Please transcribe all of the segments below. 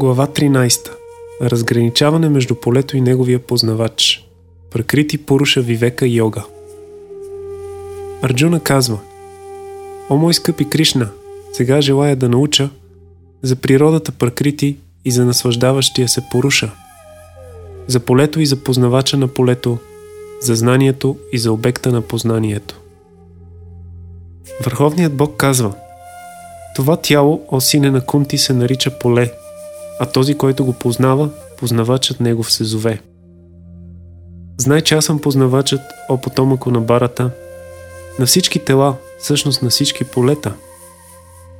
Глава 13. Разграничаване между полето и неговия познавач. Пракрити Пуруша Вивека Йога. Арджуна казва О, мой скъпи Кришна, сега желая да науча за природата Пракрити и за наслаждаващия се Пуруша, за полето и за познавача на полето, за знанието и за обекта на познанието. Върховният Бог казва Това тяло, о сине на Кунти, се нарича поле – а този, който го познава, познавачът негов се зове. Знай, че аз съм познавачът, о потомъко на барата, на всички тела, всъщност на всички полета.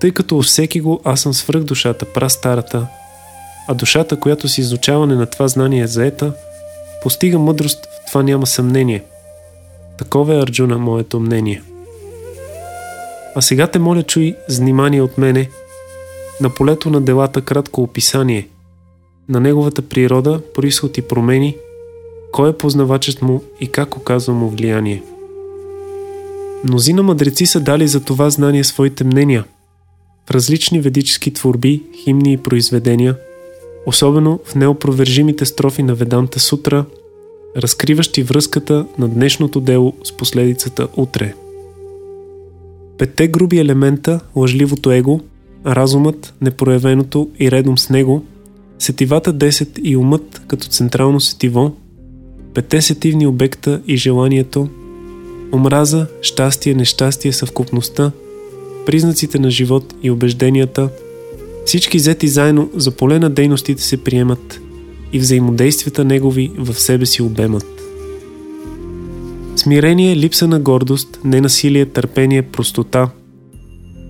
Тъй като всеки го аз съм свръх душата, пра старата, а душата, която си изучаване на това знание е заета, постига мъдрост, в това няма съмнение. Такова е Арджуна, моето мнение. А сега те моля, чуй внимание от мене – на полето на делата кратко описание, на неговата природа, происход и промени, кой е познавачът му и как оказва му влияние. Мнозина мъдреци са дали за това знание своите мнения в различни ведически творби, химни и произведения, особено в неопровержимите строфи на Веданта Сутра, разкриващи връзката на днешното дело с последицата утре. Петте груби елемента, лъжливото его – разумът, непроявеното и редом с него, сетивата 10 и умът като централно сетиво, пете сетивни обекта и желанието, омраза, щастие, нещастие, съвкупността, признаците на живот и убежденията, всички взети заедно за поле на дейностите се приемат и взаимодействията негови в себе си обемат. Смирение, липса на гордост, ненасилие, търпение, простота –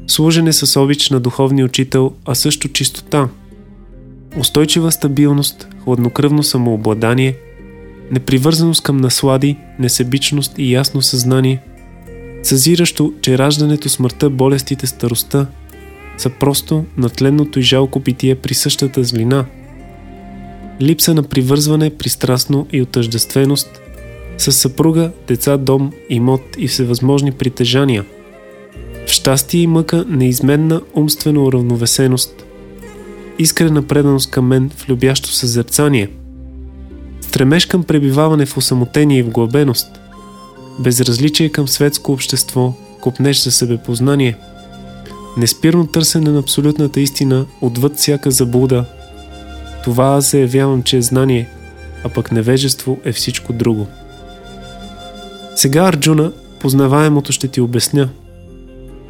служене с обич на духовния учител, а също чистота, устойчива стабилност, хладнокръвно самообладание, непривързаност към наслади, несебичност и ясно съзнание, съзиращо, че раждането, смъртта, болестите, старостта са просто натленното и жалко питие при същата злина, липса на привързване, пристрастно и отъждественост, с съпруга, деца, дом, имот и всевъзможни притежания – щастие и мъка неизменна умствена уравновесеност, искрена преданост към мен в любящо съзерцание, стремеж към пребиваване в осамотение и в глобеност, безразличие към светско общество, купнеш за себепознание, неспирно търсене на абсолютната истина отвъд всяка заблуда. Това аз заявявам, че е знание, а пък невежество е всичко друго. Сега, Арджуна, познаваемото ще ти обясня –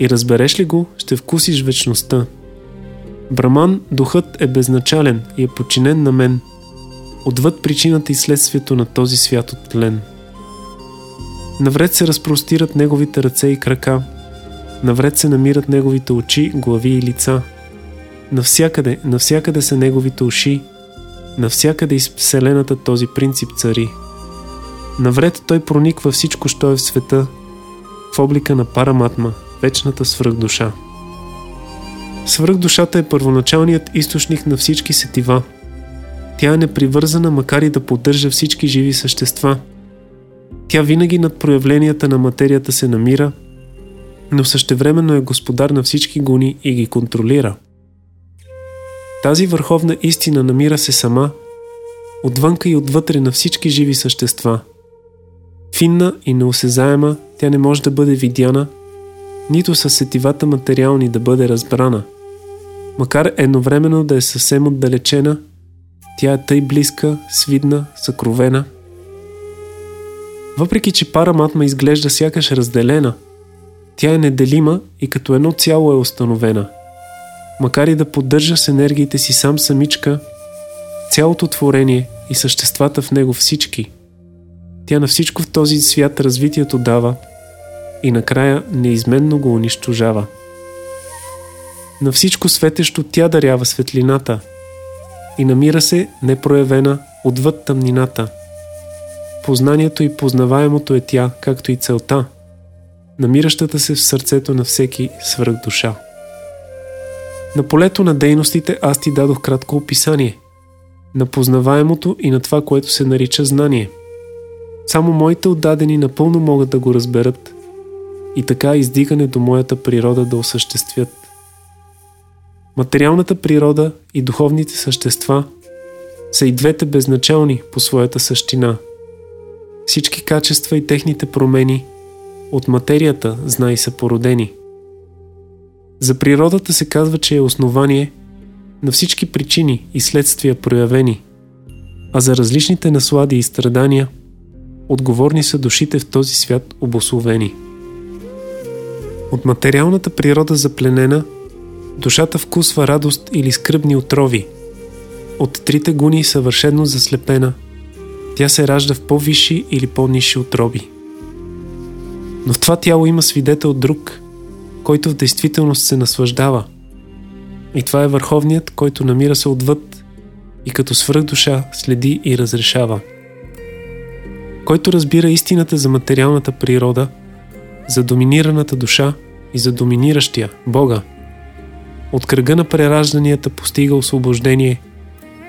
и разбереш ли го, ще вкусиш вечността. Браман, духът е безначален и е подчинен на мен, отвъд причината и следствието на този свят от тлен. Навред се разпростират неговите ръце и крака, навред се намират неговите очи, глави и лица. Навсякъде, навсякъде са неговите уши, навсякъде из Вселената този принцип цари. Навред той прониква всичко, що е в света, в облика на параматма – вечната свръхдуша. Свръхдушата е първоначалният източник на всички сетива. Тя е непривързана, макар и да поддържа всички живи същества. Тя винаги над проявленията на материята се намира, но същевременно е господар на всички гуни и ги контролира. Тази върховна истина намира се сама, отвънка и отвътре на всички живи същества. Финна и неосезаема, тя не може да бъде видяна, нито с сетивата материални да бъде разбрана. Макар едновременно да е съвсем отдалечена, тя е тъй близка, свидна, съкровена. Въпреки, че параматма изглежда сякаш разделена, тя е неделима и като едно цяло е установена. Макар и да поддържа с енергиите си сам самичка, цялото творение и съществата в него всички, тя на всичко в този свят развитието дава – и накрая неизменно го унищожава. На всичко светещо тя дарява светлината и намира се непроявена отвъд тъмнината. Познанието и познаваемото е тя, както и целта, намиращата се в сърцето на всеки свръх душа. На полето на дейностите аз ти дадох кратко описание на познаваемото и на това, което се нарича знание. Само моите отдадени напълно могат да го разберат и така издигане до моята природа да осъществят. Материалната природа и духовните същества са и двете безначални по своята същина. Всички качества и техните промени от материята, знай, са породени. За природата се казва, че е основание на всички причини и следствия проявени, а за различните наслади и страдания отговорни са душите в този свят обословени. От материалната природа запленена, душата вкусва радост или скръбни отрови. От трите гуни съвършено заслепена, тя се ражда в по-висши или по-ниши отроби. Но в това тяло има свидетел друг, който в действителност се наслаждава. И това е върховният, който намира се отвъд и като свръхдуша следи и разрешава. Който разбира истината за материалната природа, за доминираната душа и за доминиращия Бога. От кръга на преражданията постига освобождение,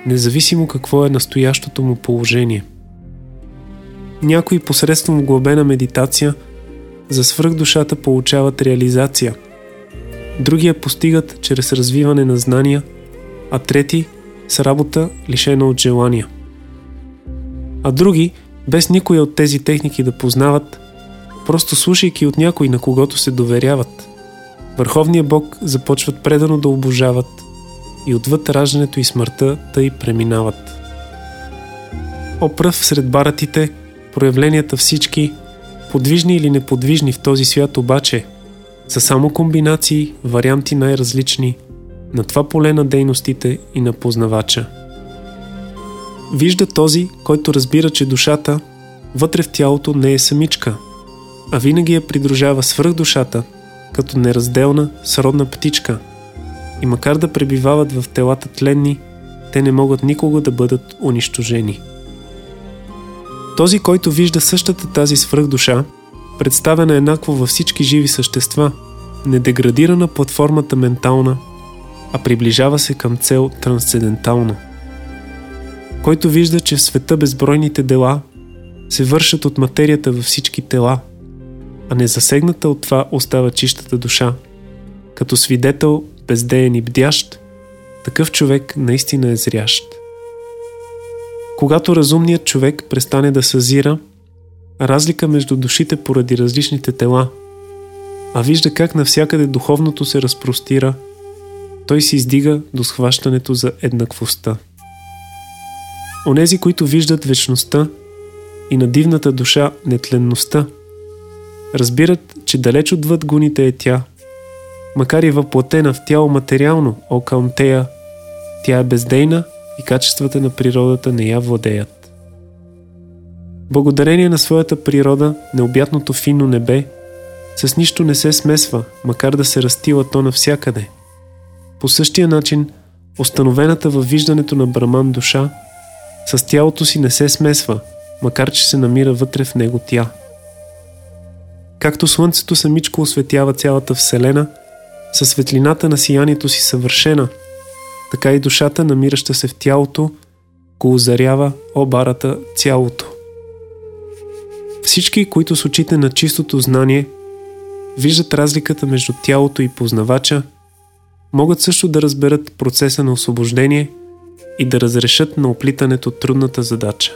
независимо какво е настоящото му положение. Някои посредством глобена медитация – за свръхдушата получават реализация. Други я постигат чрез развиване на знания, а трети с работа лишена от желания. А други, без никоя от тези техники да познават, просто слушайки от някой, на когото се доверяват, Върховния Бог започват предано да обожават и отвъд раждането и смъртта тъй преминават. О пръв сред баратите, проявленията всички – Подвижни или неподвижни в този свят обаче са само комбинации, варианти най-различни на това поле на дейностите и на познавача. Вижда този, който разбира, че душата вътре в тялото не е самичка, а винаги я придружава свръх душата, като неразделна, сродна птичка. И макар да пребивават в телата тленни, те не могат никога да бъдат унищожени. Този, който вижда същата тази свръхдуша, представена еднакво във всички живи същества, не деградира на платформата ментална, а приближава се към цел трансцендентална. Който вижда, че в света безбройните дела се вършат от материята във всички тела, а не засегната от това остава чистата душа. Като свидетел, бездеен и бдящ, такъв човек наистина е зрящ. Когато разумният човек престане да съзира разлика между душите поради различните тела, а вижда как навсякъде духовното се разпростира, той се издига до схващането за еднаквостта. Онези, които виждат вечността и на дивната душа нетленността, разбират, че далеч отвъд гуните е тя, макар и въплатена в тяло материално, о Каунтея, тя е бездейна – и качествата на природата не я владеят. Благодарение на своята природа, необятното финно небе с нищо не се смесва, макар да се растила то навсякъде. По същия начин, установената във виждането на Браман душа, с тялото си не се смесва, макар че се намира вътре в него тя. Както Слънцето самичко осветява цялата Вселена, със светлината на сиянието си съвършена – така и душата, намираща се в тялото, го озарява обарата цялото. Всички, които с очите на чистото знание виждат разликата между тялото и познавача, могат също да разберат процеса на освобождение и да разрешат на оплитането трудната задача.